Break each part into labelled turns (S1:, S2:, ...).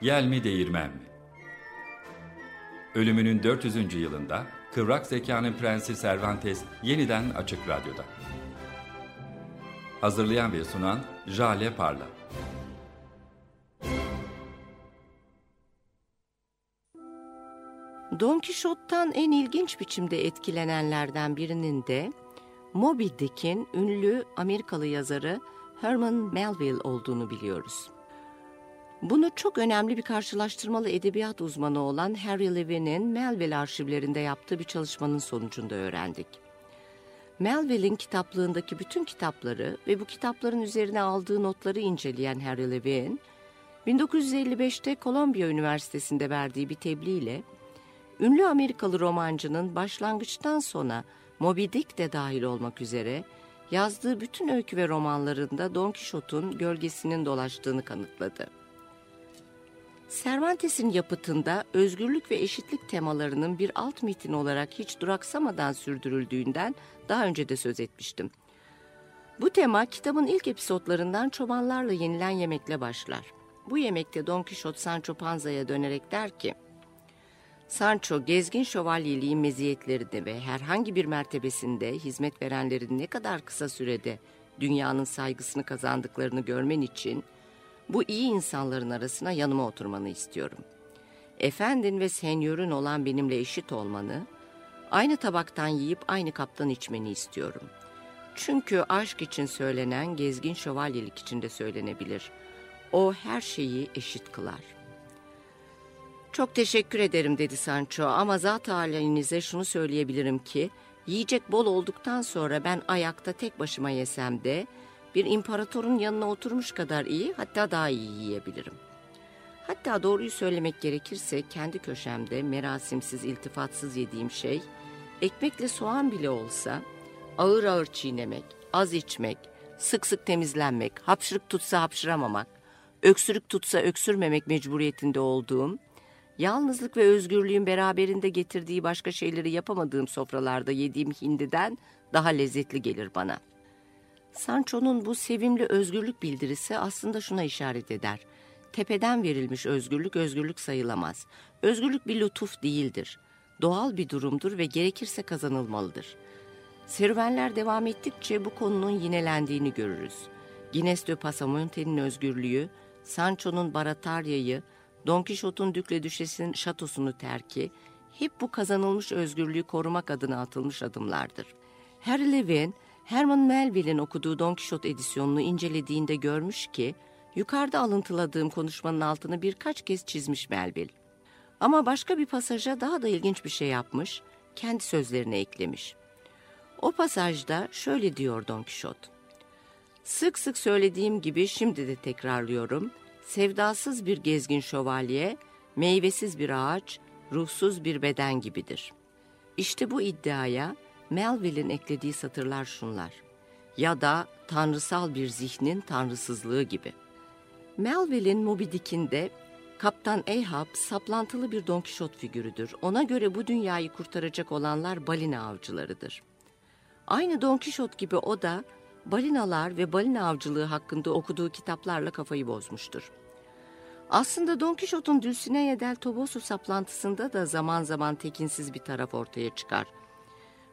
S1: Yel mi değirmen mi? Ölümünün 400. yılında Kıvrak Zekanın Prensi Cervantes yeniden Açık Radyo'da. Hazırlayan ve sunan Jale Parla.
S2: Don Quixote'tan en ilginç biçimde etkilenenlerden birinin de Moby Dick'in ünlü Amerikalı yazarı Herman Melville olduğunu biliyoruz. Bunu çok önemli bir karşılaştırmalı edebiyat uzmanı olan Harry Levin'in Melville arşivlerinde yaptığı bir çalışmanın sonucunda öğrendik. Melville'in kitaplığındaki bütün kitapları ve bu kitapların üzerine aldığı notları inceleyen Harry Levin, 1955'te Columbia Üniversitesi'nde verdiği bir tebliğle, ünlü Amerikalı romancının başlangıçtan sona Moby Dick de dahil olmak üzere yazdığı bütün öykü ve romanlarında Don Quixote'un gölgesinin dolaştığını kanıtladı. Cervantes'in yapıtında özgürlük ve eşitlik temalarının bir alt metin olarak hiç duraksamadan sürdürüldüğünden daha önce de söz etmiştim. Bu tema kitabın ilk episodlarından çobanlarla yenilen yemekle başlar. Bu yemekte Don Quixote Sancho Panza'ya dönerek der ki, Sancho gezgin şövalyeliğin meziyetlerini ve herhangi bir mertebesinde hizmet verenlerin ne kadar kısa sürede dünyanın saygısını kazandıklarını görmen için bu iyi insanların arasına yanıma oturmanı istiyorum. Efendin ve senyörün olan benimle eşit olmanı, aynı tabaktan yiyip aynı kaptan içmeni istiyorum. Çünkü aşk için söylenen gezgin şövalyelik için de söylenebilir. O her şeyi eşit kılar. Çok teşekkür ederim dedi Sancho ama zat halinize şunu söyleyebilirim ki yiyecek bol olduktan sonra ben ayakta tek başıma yesem de bir imparatorun yanına oturmuş kadar iyi hatta daha iyi yiyebilirim. Hatta doğruyu söylemek gerekirse kendi köşemde merasimsiz iltifatsız yediğim şey ekmekle soğan bile olsa ağır ağır çiğnemek, az içmek, sık sık temizlenmek, hapşırık tutsa hapşıramamak, öksürük tutsa öksürmemek mecburiyetinde olduğum, yalnızlık ve özgürlüğün beraberinde getirdiği başka şeyleri yapamadığım sofralarda yediğim hindiden daha lezzetli gelir bana.'' Sancho'nun bu sevimli özgürlük bildirisi aslında şuna işaret eder. Tepeden verilmiş özgürlük özgürlük sayılamaz. Özgürlük bir lütuf değildir. Doğal bir durumdur ve gerekirse kazanılmalıdır. Serüvenler devam ettikçe bu konunun yinelendiğini görürüz. Guinness de Pasamonte'nin özgürlüğü, Sancho'nun Baratarya'yı, Don Quixote'un Dükle Düşes'in şatosunu terki, hep bu kazanılmış özgürlüğü korumak adına atılmış adımlardır. Harry Levin, Herman Melville'in okuduğu Don Quixote edisyonunu incelediğinde görmüş ki, yukarıda alıntıladığım konuşmanın altını birkaç kez çizmiş Melville. Ama başka bir pasaja daha da ilginç bir şey yapmış, kendi sözlerine eklemiş. O pasajda şöyle diyor Don Quixote. Sık sık söylediğim gibi şimdi de tekrarlıyorum. Sevdasız bir gezgin şövalye, meyvesiz bir ağaç, ruhsuz bir beden gibidir. İşte bu iddiaya Melville'in eklediği satırlar şunlar. Ya da tanrısal bir zihnin tanrısızlığı gibi. Melville'in Moby Dick'inde Kaptan Ahab saplantılı bir Don Quixote figürüdür. Ona göre bu dünyayı kurtaracak olanlar balina avcılarıdır. Aynı Don Quixote gibi o da balinalar ve balina avcılığı hakkında okuduğu kitaplarla kafayı bozmuştur. Aslında Don Quixote'un Dulcinea del Toboso saplantısında da zaman zaman tekinsiz bir taraf ortaya çıkar.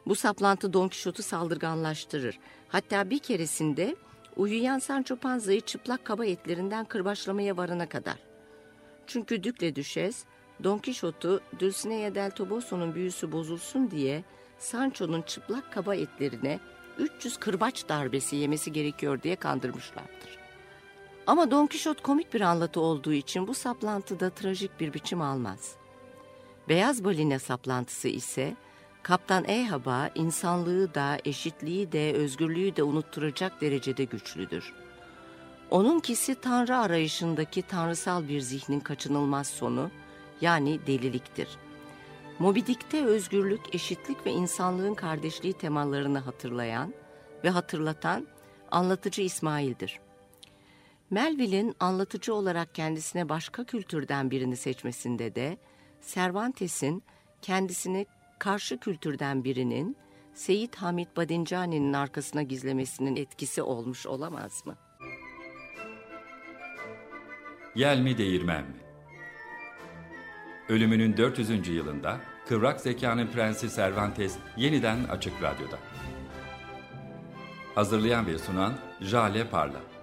S2: Bu saplantı Don Quixote'u saldırganlaştırır. Hatta bir keresinde uyuyan Sancho Panza'yı çıplak kaba etlerinden kırbaçlamaya varana kadar. Çünkü Dükle Düşes, Don Quixote'u Dulcinea del Toboso'nun büyüsü bozulsun diye Sancho'nun çıplak kaba etlerine 300 kırbaç darbesi yemesi gerekiyor diye kandırmışlardır. Ama Don Quixote komik bir anlatı olduğu için bu saplantıda trajik bir biçim almaz. Beyaz balina saplantısı ise Kaptan Ehab'a insanlığı da, eşitliği de, özgürlüğü de unutturacak derecede güçlüdür. Onunkisi Tanrı arayışındaki tanrısal bir zihnin kaçınılmaz sonu, yani deliliktir. Mobidik'te özgürlük, eşitlik ve insanlığın kardeşliği temalarını hatırlayan ve hatırlatan anlatıcı İsmail'dir. Melville'in anlatıcı olarak kendisine başka kültürden birini seçmesinde de Cervantes'in kendisini karşı kültürden birinin Seyit Hamit Badincani'nin arkasına gizlemesinin etkisi olmuş olamaz mı?
S1: Yel mi değirmen mi? Ölümünün 400. yılında Kıvrak Zekanın Prensi Cervantes yeniden Açık Radyo'da. Hazırlayan ve sunan Jale Parla.